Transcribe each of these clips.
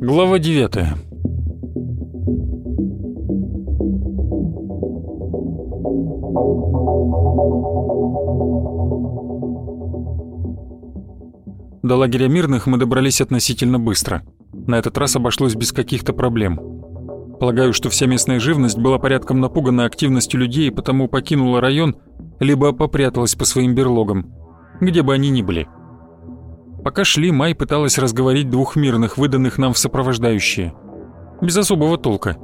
Глава 9 До лагеря мирных мы добрались относительно быстро. На этот раз обошлось без каких-то проблем. Полагаю, что вся местная живность была порядком напугана активностью людей и потому покинула район, либо попряталась по своим берлогам, где бы они ни были. Пока шли, Май пыталась разговорить двух мирных, выданных нам в сопровождающие. Без особого толка.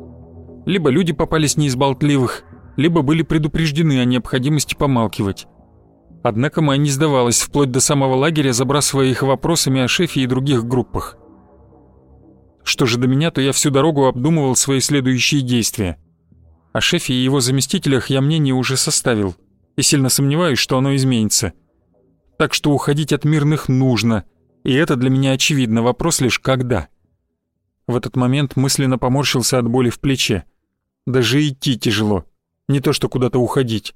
Либо люди попались не из болтливых, либо были предупреждены о необходимости помалкивать. Однако Май не сдавалась вплоть до самого лагеря, забрасывая их вопросами о шефе и других группах. Что же до меня, то я всю дорогу обдумывал свои следующие действия. О шефе и его заместителях я мнение уже составил, и сильно сомневаюсь, что оно изменится. Так что уходить от мирных нужно, и это для меня очевидно, вопрос лишь когда. В этот момент мысленно поморщился от боли в плече. Даже идти тяжело, не то что куда-то уходить.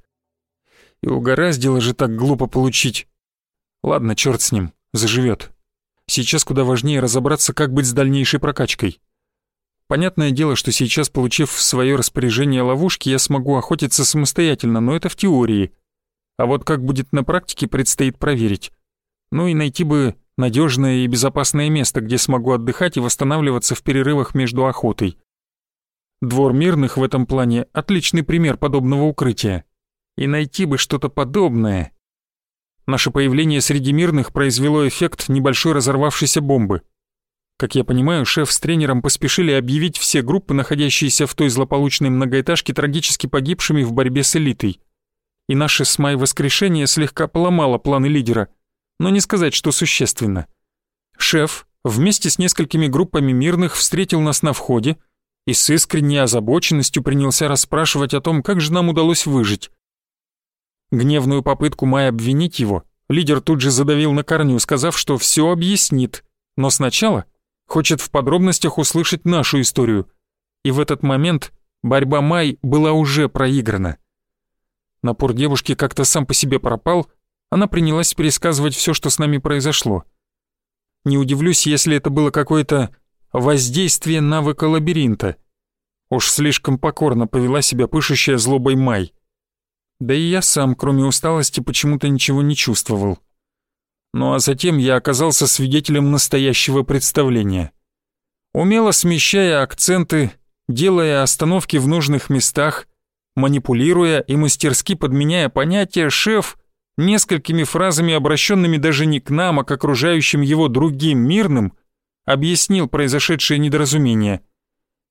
И угораздило же так глупо получить. Ладно, черт с ним, заживет. Сейчас куда важнее разобраться, как быть с дальнейшей прокачкой. Понятное дело, что сейчас, получив в свое распоряжение ловушки, я смогу охотиться самостоятельно, но это в теории. А вот как будет на практике, предстоит проверить. Ну и найти бы надежное и безопасное место, где смогу отдыхать и восстанавливаться в перерывах между охотой. Двор мирных в этом плане – отличный пример подобного укрытия. И найти бы что-то подобное Наше появление среди мирных произвело эффект небольшой разорвавшейся бомбы. Как я понимаю, шеф с тренером поспешили объявить все группы, находящиеся в той злополучной многоэтажке, трагически погибшими в борьбе с элитой. И наше с май воскрешение слегка поломало планы лидера, но не сказать, что существенно. Шеф вместе с несколькими группами мирных встретил нас на входе и с искренней озабоченностью принялся расспрашивать о том, как же нам удалось выжить. Гневную попытку Май обвинить его лидер тут же задавил на корню, сказав, что все объяснит, но сначала хочет в подробностях услышать нашу историю. И в этот момент борьба Май была уже проиграна. Напор девушки как-то сам по себе пропал, она принялась пересказывать все, что с нами произошло. Не удивлюсь, если это было какое-то воздействие навыка лабиринта. Уж слишком покорно повела себя пышущая злобой Май. Да и я сам, кроме усталости, почему-то ничего не чувствовал. Ну а затем я оказался свидетелем настоящего представления. Умело смещая акценты, делая остановки в нужных местах, манипулируя и мастерски подменяя понятия, шеф несколькими фразами, обращенными даже не к нам, а к окружающим его другим мирным, объяснил произошедшее недоразумение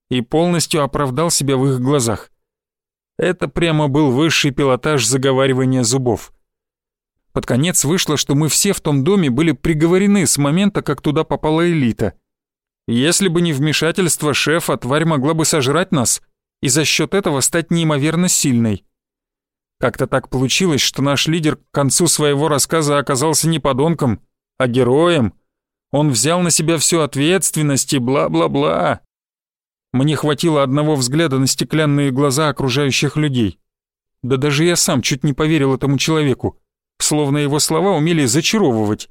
и полностью оправдал себя в их глазах. Это прямо был высший пилотаж заговаривания зубов. Под конец вышло, что мы все в том доме были приговорены с момента, как туда попала элита. Если бы не вмешательство шефа, тварь могла бы сожрать нас и за счет этого стать неимоверно сильной. Как-то так получилось, что наш лидер к концу своего рассказа оказался не подонком, а героем. Он взял на себя всю ответственность и бла-бла-бла. Мне хватило одного взгляда на стеклянные глаза окружающих людей. Да даже я сам чуть не поверил этому человеку, словно его слова умели зачаровывать.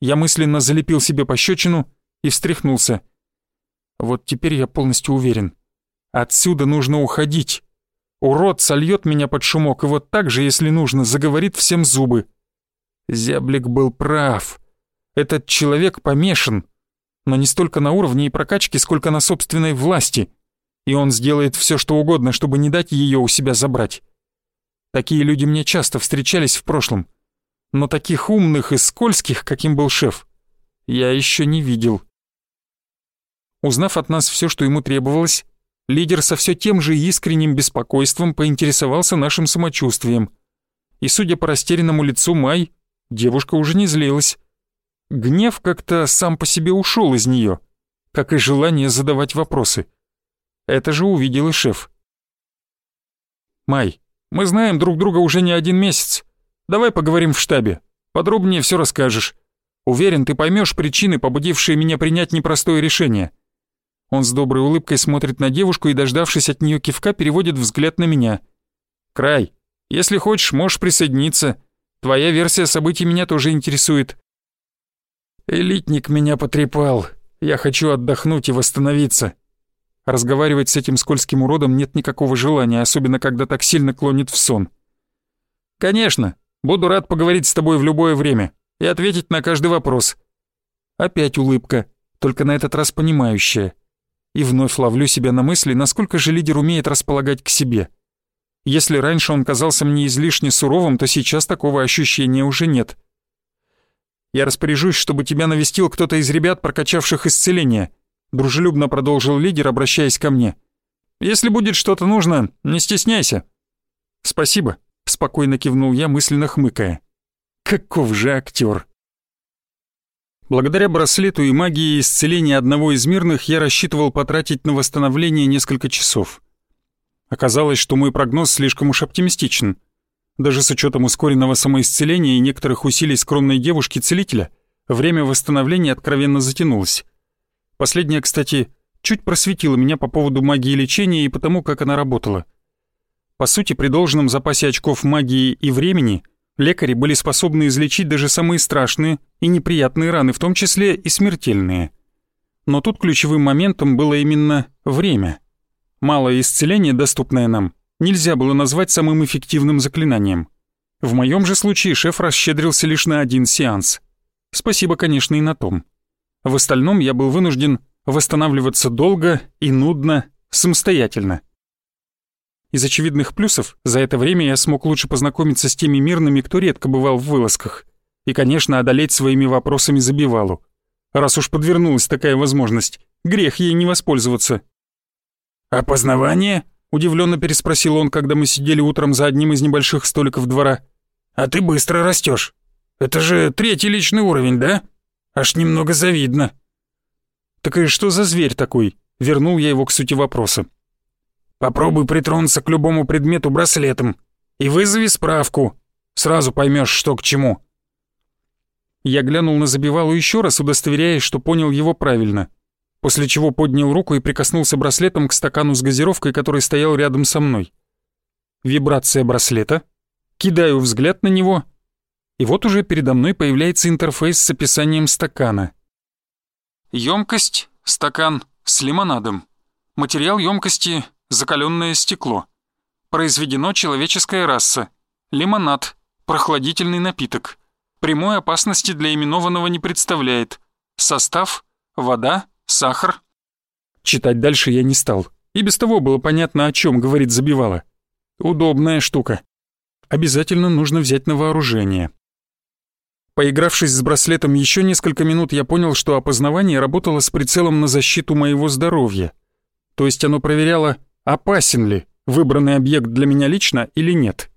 Я мысленно залепил себе пощечину и встряхнулся. Вот теперь я полностью уверен. Отсюда нужно уходить. Урод сольет меня под шумок и вот так же, если нужно, заговорит всем зубы. Зяблик был прав. Этот человек помешан но не столько на уровне и прокачке, сколько на собственной власти, и он сделает все, что угодно, чтобы не дать ее у себя забрать. Такие люди мне часто встречались в прошлом, но таких умных и скользких, каким был шеф, я еще не видел. Узнав от нас все, что ему требовалось, лидер со все тем же искренним беспокойством поинтересовался нашим самочувствием. И, судя по растерянному лицу Май, девушка уже не злилась. Гнев как-то сам по себе ушел из нее, как и желание задавать вопросы. Это же увидел и шеф. «Май, мы знаем друг друга уже не один месяц. Давай поговорим в штабе. Подробнее все расскажешь. Уверен, ты поймешь причины, побудившие меня принять непростое решение». Он с доброй улыбкой смотрит на девушку и, дождавшись от нее кивка, переводит взгляд на меня. «Край, если хочешь, можешь присоединиться. Твоя версия событий меня тоже интересует». «Элитник меня потрепал. Я хочу отдохнуть и восстановиться». Разговаривать с этим скользким уродом нет никакого желания, особенно когда так сильно клонит в сон. «Конечно, буду рад поговорить с тобой в любое время и ответить на каждый вопрос». Опять улыбка, только на этот раз понимающая. И вновь ловлю себя на мысли, насколько же лидер умеет располагать к себе. Если раньше он казался мне излишне суровым, то сейчас такого ощущения уже нет. Я распоряжусь, чтобы тебя навестил кто-то из ребят, прокачавших исцеление», — дружелюбно продолжил лидер, обращаясь ко мне. «Если будет что-то нужно, не стесняйся». «Спасибо», — спокойно кивнул я, мысленно хмыкая. «Каков же актер!» Благодаря браслету и магии исцеления одного из мирных я рассчитывал потратить на восстановление несколько часов. Оказалось, что мой прогноз слишком уж оптимистичен — даже с учетом ускоренного самоисцеления и некоторых усилий скромной девушки-целителя, время восстановления откровенно затянулось. Последняя, кстати, чуть просветила меня по поводу магии лечения и потому, как она работала. По сути, при должном запасе очков магии и времени лекари были способны излечить даже самые страшные и неприятные раны, в том числе и смертельные. Но тут ключевым моментом было именно время. Малое исцеление, доступное нам, нельзя было назвать самым эффективным заклинанием. В моем же случае шеф расщедрился лишь на один сеанс. Спасибо, конечно, и на том. В остальном я был вынужден восстанавливаться долго и нудно, самостоятельно. Из очевидных плюсов за это время я смог лучше познакомиться с теми мирными, кто редко бывал в вылазках, и, конечно, одолеть своими вопросами забивалу. Раз уж подвернулась такая возможность, грех ей не воспользоваться. «Опознавание?» Удивленно переспросил он, когда мы сидели утром за одним из небольших столиков двора. «А ты быстро растешь. Это же третий личный уровень, да? Аж немного завидно». «Так и что за зверь такой?» Вернул я его к сути вопроса. «Попробуй притронуться к любому предмету браслетом и вызови справку. Сразу поймешь, что к чему». Я глянул на забивалу еще раз, удостоверяясь, что понял его правильно — после чего поднял руку и прикоснулся браслетом к стакану с газировкой, который стоял рядом со мной. Вибрация браслета, кидаю взгляд на него, и вот уже передо мной появляется интерфейс с описанием стакана. Емкость — стакан с лимонадом. Материал емкости — закаленное стекло. Произведено человеческая раса. Лимонад — прохладительный напиток. Прямой опасности для именованного не представляет. Состав — вода, сахар». Читать дальше я не стал. И без того было понятно, о чем говорит Забивала. Удобная штука. Обязательно нужно взять на вооружение. Поигравшись с браслетом еще несколько минут, я понял, что опознавание работало с прицелом на защиту моего здоровья. То есть оно проверяло, опасен ли выбранный объект для меня лично или нет.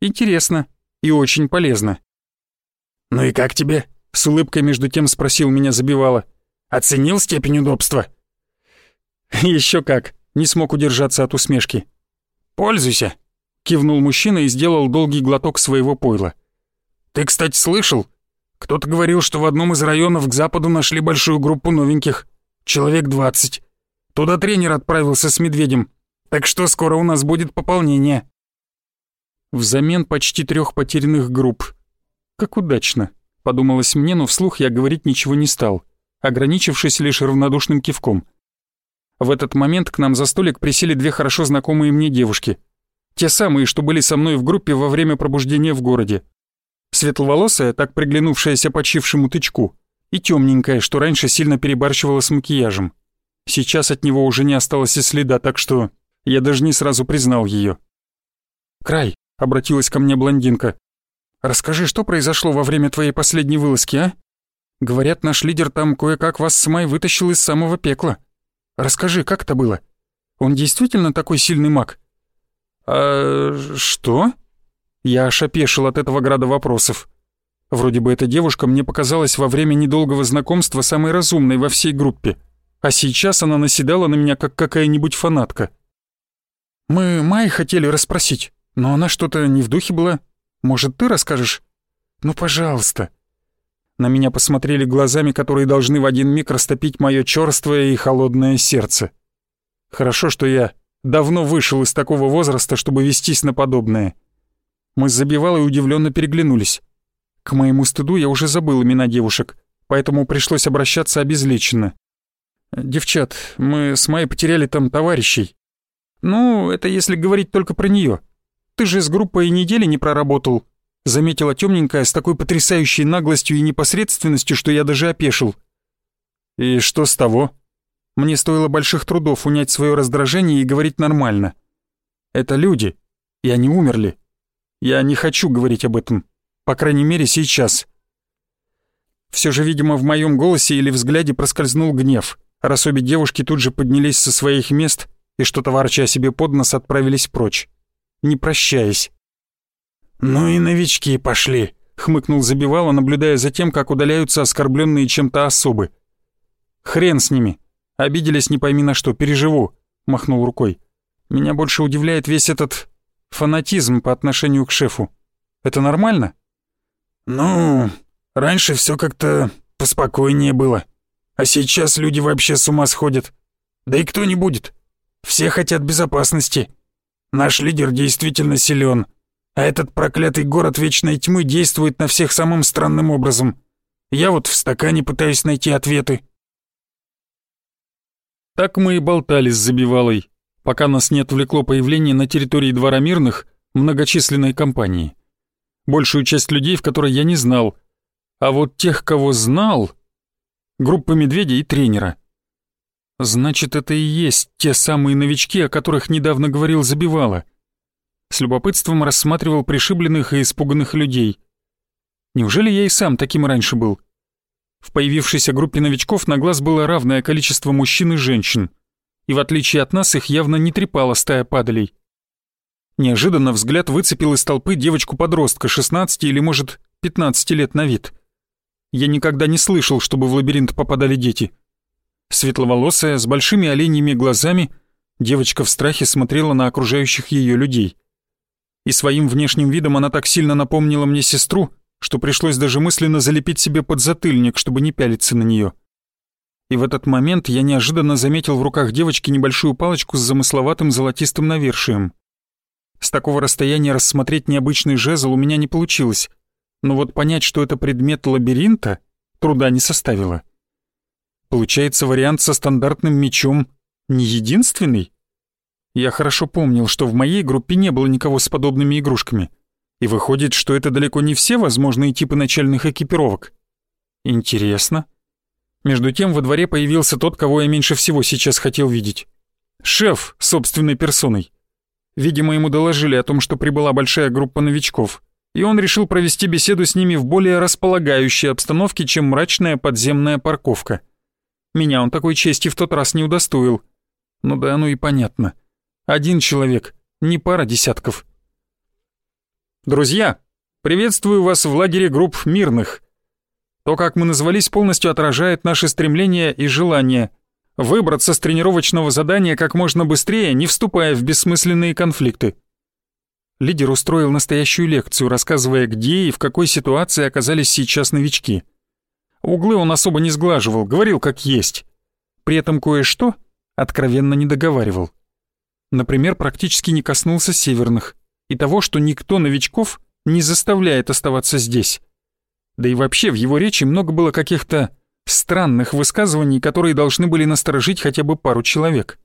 Интересно и очень полезно. «Ну и как тебе?» — с улыбкой между тем спросил меня Забивала. Оценил степень удобства?» Еще как!» — не смог удержаться от усмешки. «Пользуйся!» — кивнул мужчина и сделал долгий глоток своего пойла. «Ты, кстати, слышал? Кто-то говорил, что в одном из районов к западу нашли большую группу новеньких. Человек двадцать. Туда тренер отправился с медведем. Так что скоро у нас будет пополнение». Взамен почти трех потерянных групп. Как удачно, подумалось мне, но вслух я говорить ничего не стал ограничившись лишь равнодушным кивком. В этот момент к нам за столик присели две хорошо знакомые мне девушки. Те самые, что были со мной в группе во время пробуждения в городе. Светловолосая, так приглянувшаяся почившему тычку, и темненькая, что раньше сильно перебарщивала с макияжем. Сейчас от него уже не осталось и следа, так что я даже не сразу признал ее. «Край», — обратилась ко мне блондинка, — «расскажи, что произошло во время твоей последней вылазки, а?» Говорят, наш лидер там кое-как вас с Май вытащил из самого пекла. Расскажи, как это было? Он действительно такой сильный маг?» «А что?» Я аж опешил от этого града вопросов. Вроде бы эта девушка мне показалась во время недолгого знакомства самой разумной во всей группе, а сейчас она наседала на меня, как какая-нибудь фанатка. «Мы Май хотели расспросить, но она что-то не в духе была. Может, ты расскажешь?» «Ну, пожалуйста», на меня посмотрели глазами, которые должны в один миг растопить мое черствое и холодное сердце. Хорошо, что я Давно вышел из такого возраста, чтобы вестись на подобное. Мы с Забивалой удивленно переглянулись. К моему стыду я уже забыл имена девушек, поэтому пришлось обращаться обезличенно. «Девчат, мы с Майей потеряли там товарищей». «Ну, это если говорить только про нее. Ты же с группой недели не проработал», — заметила темненькая с такой потрясающей наглостью и непосредственностью, что я даже опешил. «И что с того?» Мне стоило больших трудов унять свое раздражение и говорить нормально. «Это люди, и они умерли. Я не хочу говорить об этом, по крайней мере сейчас». Все же, видимо, в моем голосе или взгляде проскользнул гнев, раз обе девушки тут же поднялись со своих мест и что-то ворча себе под нос отправились прочь, не прощаясь. «Ну и новички пошли», — хмыкнул Забивало, наблюдая за тем, как удаляются оскорбленные чем-то особы. «Хрен с ними. Обиделись не пойми на что, переживу», — махнул рукой. «Меня больше удивляет весь этот фанатизм по отношению к шефу. Это нормально?» «Ну, раньше все как-то поспокойнее было. А сейчас люди вообще с ума сходят. Да и кто не будет. Все хотят безопасности. Наш лидер действительно силен, а этот проклятый город Вечной Тьмы действует на всех самым странным образом. Я вот в стакане пытаюсь найти ответы». Так мы и болтали с Забивалой, пока нас не отвлекло появление на территории Двора Мирных многочисленной компании. Большую часть людей, в которой я не знал, а вот тех, кого знал, группа медведя и тренера. Значит, это и есть те самые новички, о которых недавно говорил Забивала. С любопытством рассматривал пришибленных и испуганных людей. Неужели я и сам таким раньше был? В появившейся группе новичков на глаз было равное количество мужчин и женщин, и в отличие от нас их явно не трепала стая падалей. Неожиданно взгляд выцепил из толпы девочку-подростка 16 или, может, 15 лет на вид. Я никогда не слышал, чтобы в лабиринт попадали дети. Светловолосая, с большими оленьими глазами, девочка в страхе смотрела на окружающих ее людей. И своим внешним видом она так сильно напомнила мне сестру, что пришлось даже мысленно залепить себе подзатыльник, чтобы не пялиться на нее. И в этот момент я неожиданно заметил в руках девочки небольшую палочку с замысловатым золотистым навершием. С такого расстояния рассмотреть необычный жезл у меня не получилось, но вот понять, что это предмет лабиринта, труда не составило. Получается, вариант со стандартным мечом не единственный? Я хорошо помнил, что в моей группе не было никого с подобными игрушками. И выходит, что это далеко не все возможные типы начальных экипировок. Интересно. Между тем во дворе появился тот, кого я меньше всего сейчас хотел видеть. Шеф собственной персоной. Видимо, ему доложили о том, что прибыла большая группа новичков и он решил провести беседу с ними в более располагающей обстановке, чем мрачная подземная парковка. Меня он такой чести в тот раз не удостоил. Ну да, ну и понятно. Один человек, не пара десятков. Друзья, приветствую вас в лагере групп мирных. То, как мы назвались, полностью отражает наши стремления и желания выбраться с тренировочного задания как можно быстрее, не вступая в бессмысленные конфликты. Лидер устроил настоящую лекцию, рассказывая, где и в какой ситуации оказались сейчас новички. Углы он особо не сглаживал, говорил как есть. При этом кое-что откровенно не договаривал. Например, практически не коснулся северных и того, что никто новичков не заставляет оставаться здесь. Да и вообще в его речи много было каких-то странных высказываний, которые должны были насторожить хотя бы пару человек.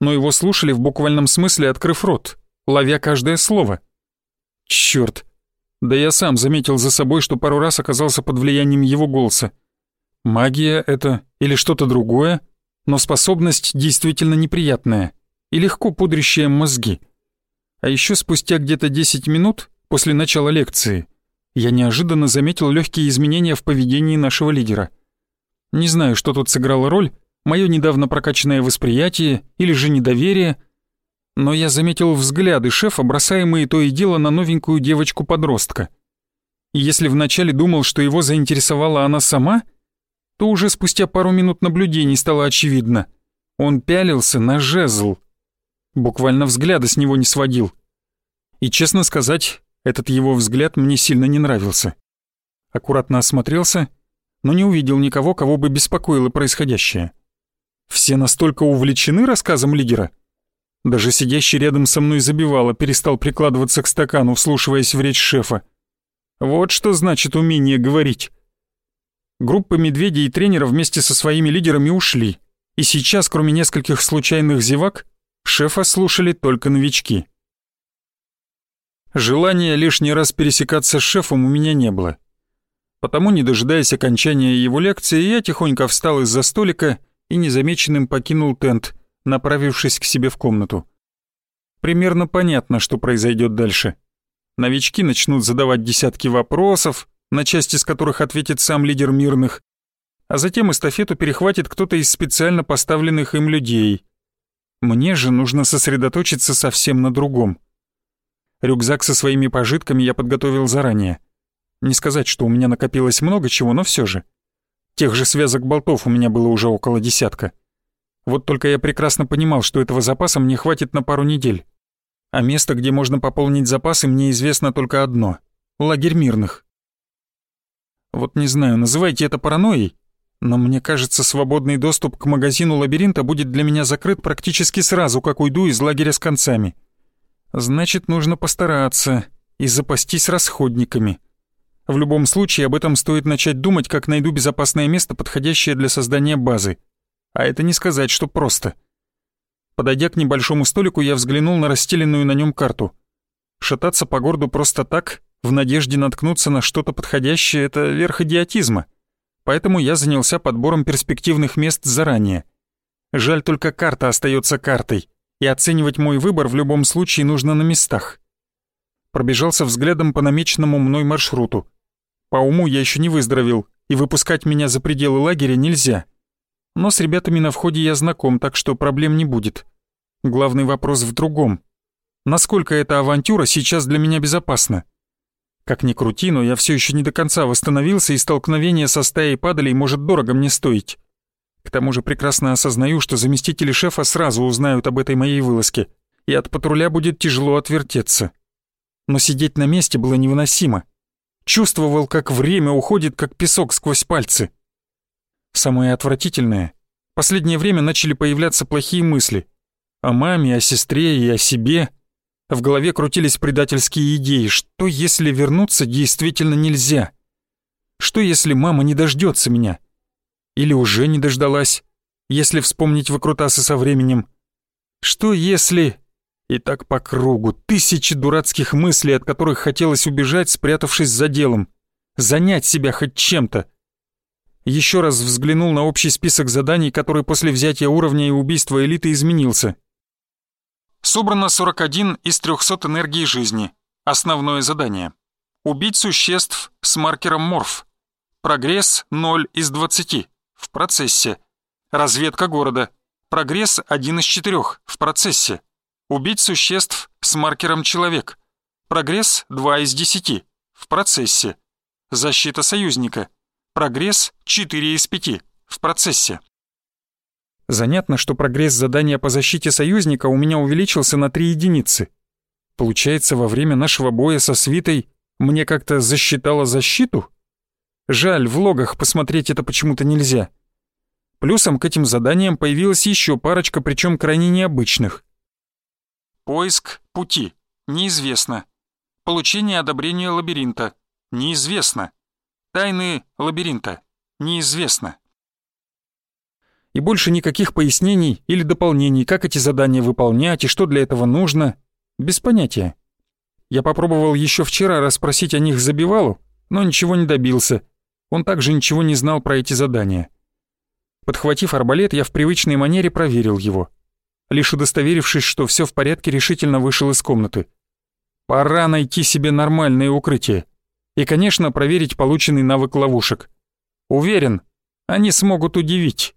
Но его слушали в буквальном смысле, открыв рот, ловя каждое слово. Чёрт. Да я сам заметил за собой, что пару раз оказался под влиянием его голоса. Магия это или что-то другое, но способность действительно неприятная и легко пудрящая мозги. А еще спустя где-то 10 минут после начала лекции я неожиданно заметил легкие изменения в поведении нашего лидера. Не знаю, что тут сыграло роль, мое недавно прокачанное восприятие или же недоверие — но я заметил взгляды шефа, бросаемые то и дело на новенькую девочку-подростка. И если вначале думал, что его заинтересовала она сама, то уже спустя пару минут наблюдений стало очевидно. Он пялился на жезл. Буквально взгляда с него не сводил. И, честно сказать, этот его взгляд мне сильно не нравился. Аккуратно осмотрелся, но не увидел никого, кого бы беспокоило происходящее. Все настолько увлечены рассказом лидера — Даже сидящий рядом со мной забивало перестал прикладываться к стакану, вслушиваясь в речь шефа. Вот что значит умение говорить. Группа медведей и тренера вместе со своими лидерами ушли, и сейчас, кроме нескольких случайных зевак, шефа слушали только новички. Желания лишний раз пересекаться с шефом у меня не было. Потому, не дожидаясь окончания его лекции, я тихонько встал из-за столика и незамеченным покинул тент, направившись к себе в комнату. Примерно понятно, что произойдет дальше. Новички начнут задавать десятки вопросов, на часть из которых ответит сам лидер мирных, а затем эстафету перехватит кто-то из специально поставленных им людей. Мне же нужно сосредоточиться совсем на другом. Рюкзак со своими пожитками я подготовил заранее. Не сказать, что у меня накопилось много чего, но все же. Тех же связок болтов у меня было уже около десятка. Вот только я прекрасно понимал, что этого запаса мне хватит на пару недель. А место, где можно пополнить запасы, мне известно только одно — лагерь мирных. Вот не знаю, называйте это паранойей, но мне кажется, свободный доступ к магазину лабиринта будет для меня закрыт практически сразу, как уйду из лагеря с концами. Значит, нужно постараться и запастись расходниками. В любом случае, об этом стоит начать думать, как найду безопасное место, подходящее для создания базы. А это не сказать, что просто. Подойдя к небольшому столику, я взглянул на расстеленную на нем карту. Шататься по городу просто так, в надежде наткнуться на что-то подходящее, это верх идиотизма. Поэтому я занялся подбором перспективных мест заранее. Жаль только карта остается картой, и оценивать мой выбор в любом случае нужно на местах. Пробежался взглядом по намеченному мной маршруту. По уму я еще не выздоровел, и выпускать меня за пределы лагеря нельзя. Но с ребятами на входе я знаком, так что проблем не будет. Главный вопрос в другом. Насколько эта авантюра сейчас для меня безопасна? Как ни крути, но я все еще не до конца восстановился, и столкновение со стаей падалей может дорого мне стоить. К тому же прекрасно осознаю, что заместители шефа сразу узнают об этой моей вылазке, и от патруля будет тяжело отвертеться. Но сидеть на месте было невыносимо. Чувствовал, как время уходит, как песок сквозь пальцы. Самое отвратительное, последнее время начали появляться плохие мысли. О маме, о сестре и о себе. В голове крутились предательские идеи. Что если вернуться действительно нельзя? Что если мама не дождется меня? Или уже не дождалась, если вспомнить выкрутасы со временем? Что если... И так по кругу, тысячи дурацких мыслей, от которых хотелось убежать, спрятавшись за делом. Занять себя хоть чем-то. Еще раз взглянул на общий список заданий, который после взятия уровня и убийства элиты изменился. Собрано 41 из 300 энергии жизни. Основное задание. Убить существ с маркером морф. Прогресс 0 из 20. В процессе. Разведка города. Прогресс 1 из 4. В процессе. Убить существ с маркером человек. Прогресс 2 из 10. В процессе. Защита союзника. Прогресс 4 из 5. В процессе. Занятно, что прогресс задания по защите союзника у меня увеличился на 3 единицы. Получается, во время нашего боя со свитой мне как-то засчитало защиту? Жаль, в логах посмотреть это почему-то нельзя. Плюсом к этим заданиям появилась еще парочка, причем крайне необычных. Поиск пути. Неизвестно. Получение одобрения лабиринта. Неизвестно. Тайны лабиринта. Неизвестно и больше никаких пояснений или дополнений, как эти задания выполнять и что для этого нужно. Без понятия. Я попробовал еще вчера расспросить о них Забивалу, но ничего не добился. Он также ничего не знал про эти задания. Подхватив арбалет, я в привычной манере проверил его. Лишь удостоверившись, что все в порядке, решительно вышел из комнаты. Пора найти себе нормальное укрытие. И, конечно, проверить полученный навык ловушек. Уверен, они смогут удивить.